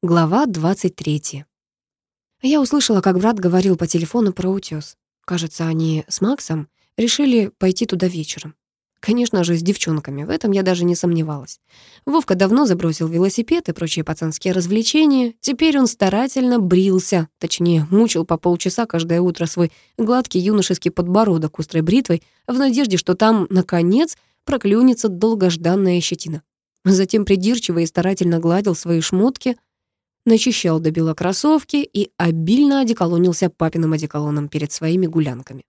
Глава 23. Я услышала, как брат говорил по телефону про утёс. Кажется, они с Максом решили пойти туда вечером. Конечно же, с девчонками, в этом я даже не сомневалась. Вовка давно забросил велосипед и прочие пацанские развлечения. Теперь он старательно брился, точнее, мучил по полчаса каждое утро свой гладкий юношеский подбородок острой бритвой в надежде, что там, наконец, проклюнется долгожданная щетина. Затем придирчиво и старательно гладил свои шмотки — начищал до бела кроссовки и обильно одеколонился папиным одеколоном перед своими гулянками.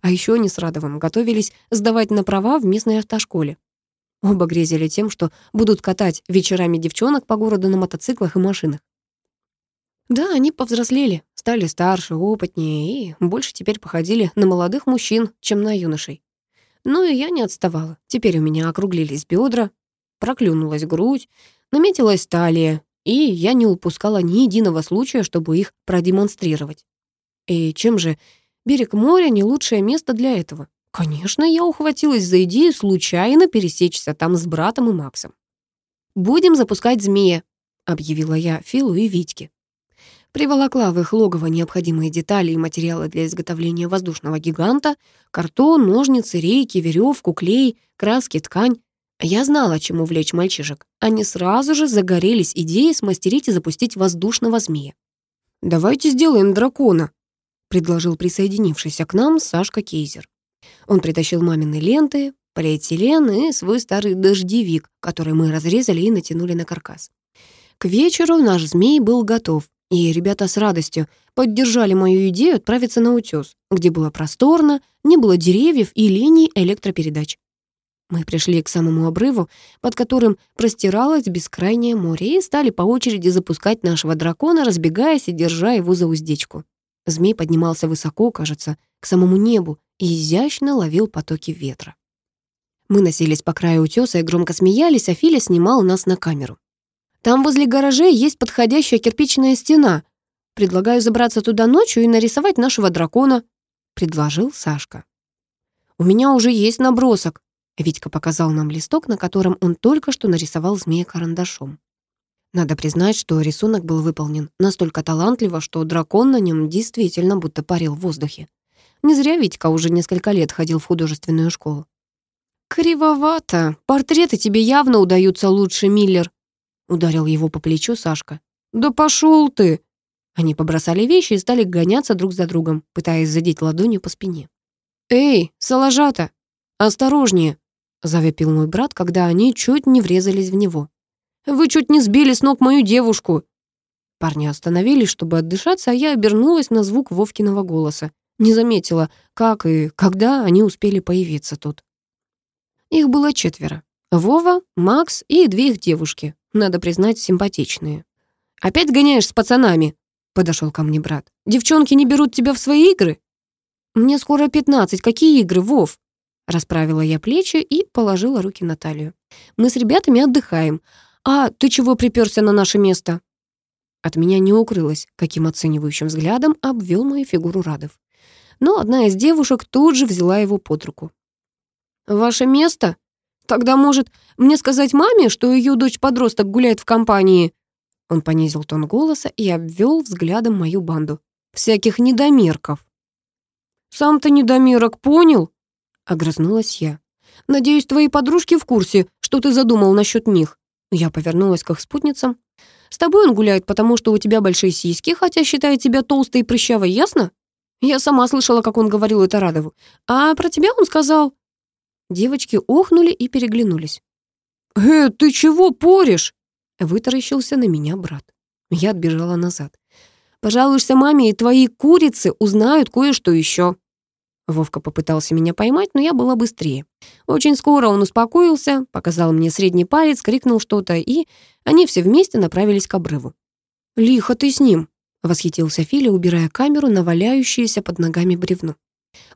А еще они с Радовым готовились сдавать на права в местной автошколе. Оба грезили тем, что будут катать вечерами девчонок по городу на мотоциклах и машинах. Да, они повзрослели, стали старше, опытнее и больше теперь походили на молодых мужчин, чем на юношей. Ну и я не отставала. Теперь у меня округлились бедра, проклюнулась грудь, наметилась талия, и я не упускала ни единого случая, чтобы их продемонстрировать. И чем же берег моря не лучшее место для этого? Конечно, я ухватилась за идею случайно пересечься там с братом и Максом. «Будем запускать змея», — объявила я Филу и Витьке. Приволокла в их логово необходимые детали и материалы для изготовления воздушного гиганта, картон, ножницы, рейки, веревку, клей, краски, ткань. Я знала, чем увлечь мальчишек. Они сразу же загорелись идеей смастерить и запустить воздушного змея. «Давайте сделаем дракона», — предложил присоединившийся к нам Сашка Кейзер. Он притащил мамины ленты, полиэтилен и свой старый дождевик, который мы разрезали и натянули на каркас. К вечеру наш змей был готов, и ребята с радостью поддержали мою идею отправиться на утёс, где было просторно, не было деревьев и линий электропередач. Мы пришли к самому обрыву, под которым простиралось бескрайнее море, и стали по очереди запускать нашего дракона, разбегаясь и держа его за уздечку. Змей поднимался высоко, кажется, к самому небу, и изящно ловил потоки ветра. Мы носились по краю утеса и громко смеялись, а Филя снимал нас на камеру. «Там возле гаражей есть подходящая кирпичная стена. Предлагаю забраться туда ночью и нарисовать нашего дракона», — предложил Сашка. «У меня уже есть набросок», Витька показал нам листок, на котором он только что нарисовал змея карандашом. Надо признать, что рисунок был выполнен настолько талантливо, что дракон на нем действительно будто парил в воздухе. Не зря Витька уже несколько лет ходил в художественную школу. «Кривовато. Портреты тебе явно удаются лучше, Миллер», — ударил его по плечу Сашка. «Да пошел ты!» Они побросали вещи и стали гоняться друг за другом, пытаясь задеть ладонью по спине. «Эй, салажата, осторожнее!» Завопил мой брат, когда они чуть не врезались в него. «Вы чуть не сбили с ног мою девушку!» Парни остановились, чтобы отдышаться, а я обернулась на звук Вовкиного голоса. Не заметила, как и когда они успели появиться тут. Их было четверо. Вова, Макс и две их девушки, надо признать, симпатичные. «Опять гоняешь с пацанами?» — подошел ко мне брат. «Девчонки не берут тебя в свои игры?» «Мне скоро пятнадцать. Какие игры, Вов?» Расправила я плечи и положила руки на талию. «Мы с ребятами отдыхаем. А ты чего приперся на наше место?» От меня не укрылось, каким оценивающим взглядом обвел мою фигуру Радов. Но одна из девушек тут же взяла его под руку. «Ваше место? Тогда, может, мне сказать маме, что ее дочь-подросток гуляет в компании?» Он понизил тон голоса и обвел взглядом мою банду. «Всяких недомерков». «Сам ты недомерок, понял?» Огрызнулась я. «Надеюсь, твои подружки в курсе, что ты задумал насчет них?» Я повернулась к их спутницам. «С тобой он гуляет, потому что у тебя большие сиськи, хотя считает тебя толстой и прыщавой, ясно?» Я сама слышала, как он говорил это Радову. «А про тебя он сказал...» Девочки охнули и переглянулись. «Э, ты чего порешь?» Вытаращился на меня брат. Я отбежала назад. «Пожалуешься маме, и твои курицы узнают кое-что еще». Вовка попытался меня поймать, но я была быстрее. Очень скоро он успокоился, показал мне средний палец, крикнул что-то, и они все вместе направились к обрыву. «Лихо ты с ним!» — восхитился Филя, убирая камеру на валяющееся под ногами бревно.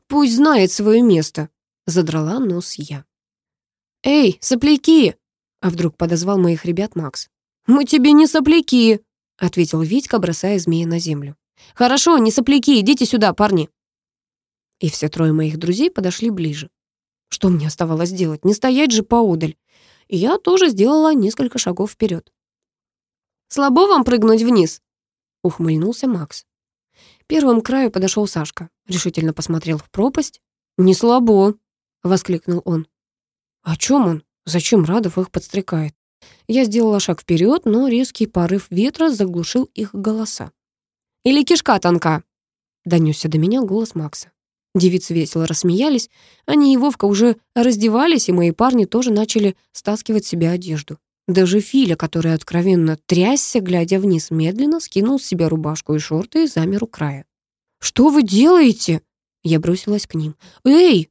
«Пусть знает свое место!» — задрала нос я. «Эй, сопляки!» — а вдруг подозвал моих ребят Макс. «Мы тебе не сопляки!» — ответил Витька, бросая змея на землю. «Хорошо, не сопляки, идите сюда, парни!» И все трое моих друзей подошли ближе. Что мне оставалось делать? Не стоять же поодаль. И я тоже сделала несколько шагов вперед. Слабо вам прыгнуть вниз?» — ухмыльнулся Макс. Первым к краю подошел Сашка, решительно посмотрел в пропасть. «Не слабо!» — воскликнул он. «О чем он? Зачем Радов их подстрекает?» Я сделала шаг вперед, но резкий порыв ветра заглушил их голоса. «Или кишка тонка!» — донесся до меня голос Макса. Девицы весело рассмеялись. Они и Вовка уже раздевались, и мои парни тоже начали стаскивать себе одежду. Даже Филя, который откровенно трясся, глядя вниз, медленно скинул с себя рубашку и шорты и замер у края. «Что вы делаете?» Я бросилась к ним. «Эй!»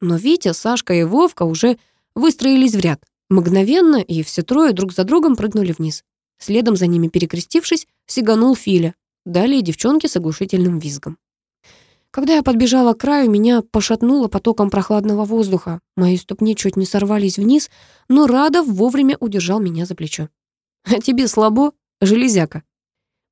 Но Витя, Сашка и Вовка уже выстроились в ряд. Мгновенно, и все трое друг за другом прыгнули вниз. Следом за ними, перекрестившись, сиганул Филя. Далее девчонки с оглушительным визгом. Когда я подбежала к краю, меня пошатнуло потоком прохладного воздуха. Мои ступни чуть не сорвались вниз, но Радов вовремя удержал меня за плечо. «А тебе слабо, железяка?»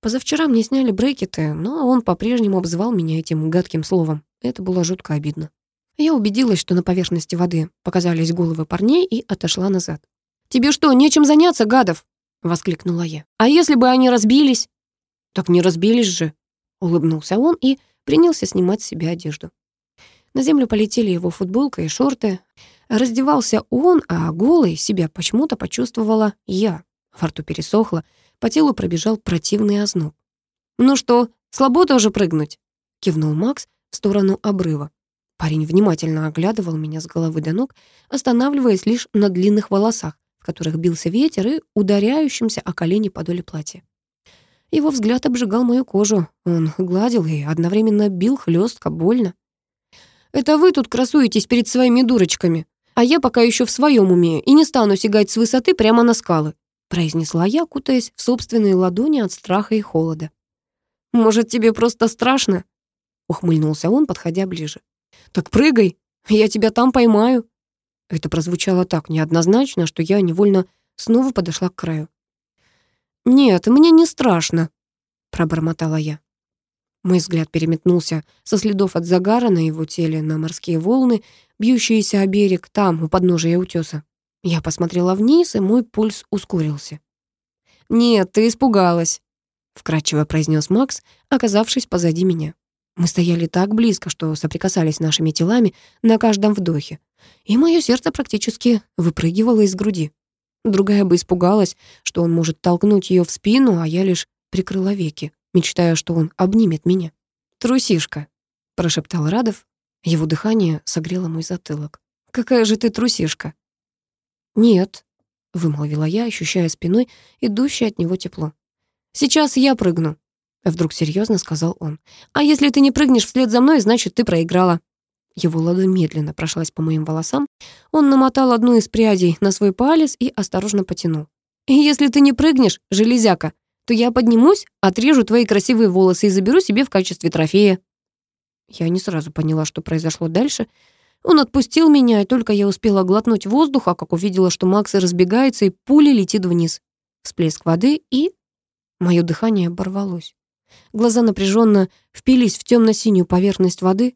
Позавчера мне сняли брекеты, но он по-прежнему обзывал меня этим гадким словом. Это было жутко обидно. Я убедилась, что на поверхности воды показались головы парней и отошла назад. «Тебе что, нечем заняться, гадов?» — воскликнула я. «А если бы они разбились?» «Так не разбились же», — улыбнулся он и принялся снимать с себя одежду. На землю полетели его футболка и шорты. Раздевался он, а голый себя почему-то почувствовала я. Во рту пересохло, по телу пробежал противный озноб. «Ну что, слабо тоже прыгнуть?» — кивнул Макс в сторону обрыва. Парень внимательно оглядывал меня с головы до ног, останавливаясь лишь на длинных волосах, в которых бился ветер и ударяющимся о колени подоле платья. Его взгляд обжигал мою кожу. Он гладил и одновременно бил хлестко, больно. «Это вы тут красуетесь перед своими дурочками, а я пока еще в своем уме и не стану сигать с высоты прямо на скалы», произнесла я, кутаясь в собственные ладони от страха и холода. «Может, тебе просто страшно?» ухмыльнулся он, подходя ближе. «Так прыгай, я тебя там поймаю». Это прозвучало так неоднозначно, что я невольно снова подошла к краю. «Нет, мне не страшно», — пробормотала я. Мой взгляд переметнулся со следов от загара на его теле на морские волны, бьющиеся о берег там, у подножия утеса. Я посмотрела вниз, и мой пульс ускорился. «Нет, ты испугалась», — вкратчиво произнес Макс, оказавшись позади меня. Мы стояли так близко, что соприкасались нашими телами на каждом вдохе, и мое сердце практически выпрыгивало из груди. Другая бы испугалась, что он может толкнуть ее в спину, а я лишь прикрыла веки, мечтая, что он обнимет меня. «Трусишка», — прошептал Радов. Его дыхание согрело мой затылок. «Какая же ты трусишка?» «Нет», — вымолвила я, ощущая спиной идущее от него тепло. «Сейчас я прыгну», — вдруг серьезно сказал он. «А если ты не прыгнешь вслед за мной, значит, ты проиграла». Его ладонь медленно прошлась по моим волосам. Он намотал одну из прядей на свой палец и осторожно потянул. «Если ты не прыгнешь, железяка, то я поднимусь, отрежу твои красивые волосы и заберу себе в качестве трофея». Я не сразу поняла, что произошло дальше. Он отпустил меня, и только я успела глотнуть воздуха, как увидела, что Макс разбегается, и пуля летит вниз. Всплеск воды, и... Мое дыхание оборвалось. Глаза напряженно впились в темно-синюю поверхность воды,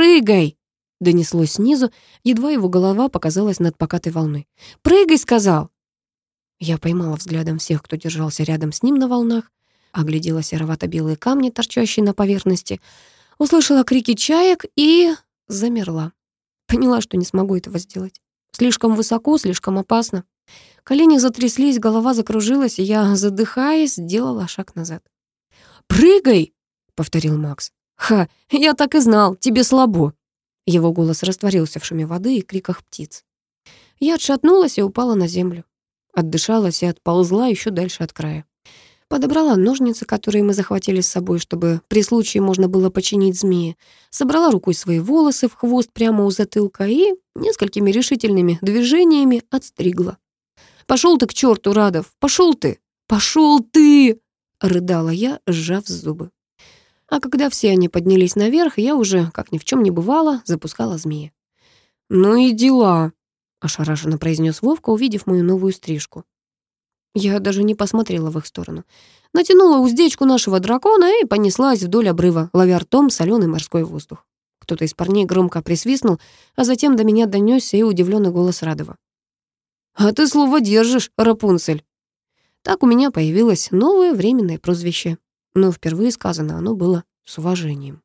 «Прыгай!» — донеслось снизу, едва его голова показалась над покатой волной. «Прыгай!» — сказал. Я поймала взглядом всех, кто держался рядом с ним на волнах, оглядела серовато-белые камни, торчащие на поверхности, услышала крики чаек и замерла. Поняла, что не смогу этого сделать. Слишком высоко, слишком опасно. Колени затряслись, голова закружилась, и я, задыхаясь, сделала шаг назад. «Прыгай!» — повторил Макс. «Ха, я так и знал, тебе слабо». Его голос растворился в шуме воды и криках птиц. Я отшатнулась и упала на землю. Отдышалась и отползла еще дальше от края. Подобрала ножницы, которые мы захватили с собой, чтобы при случае можно было починить змеи. Собрала рукой свои волосы в хвост прямо у затылка и несколькими решительными движениями отстригла. «Пошел ты к черту, Радов! Пошел ты! Пошел ты!» — рыдала я, сжав зубы. А когда все они поднялись наверх, я уже, как ни в чем не бывало, запускала змеи. «Ну и дела», — ошарашенно произнес Вовка, увидев мою новую стрижку. Я даже не посмотрела в их сторону. Натянула уздечку нашего дракона и понеслась вдоль обрыва, ловя ртом соленый морской воздух. Кто-то из парней громко присвистнул, а затем до меня донесся и удивленный голос Радова. «А ты слово держишь, Рапунцель!» Так у меня появилось новое временное прозвище. Но впервые сказано оно было с уважением.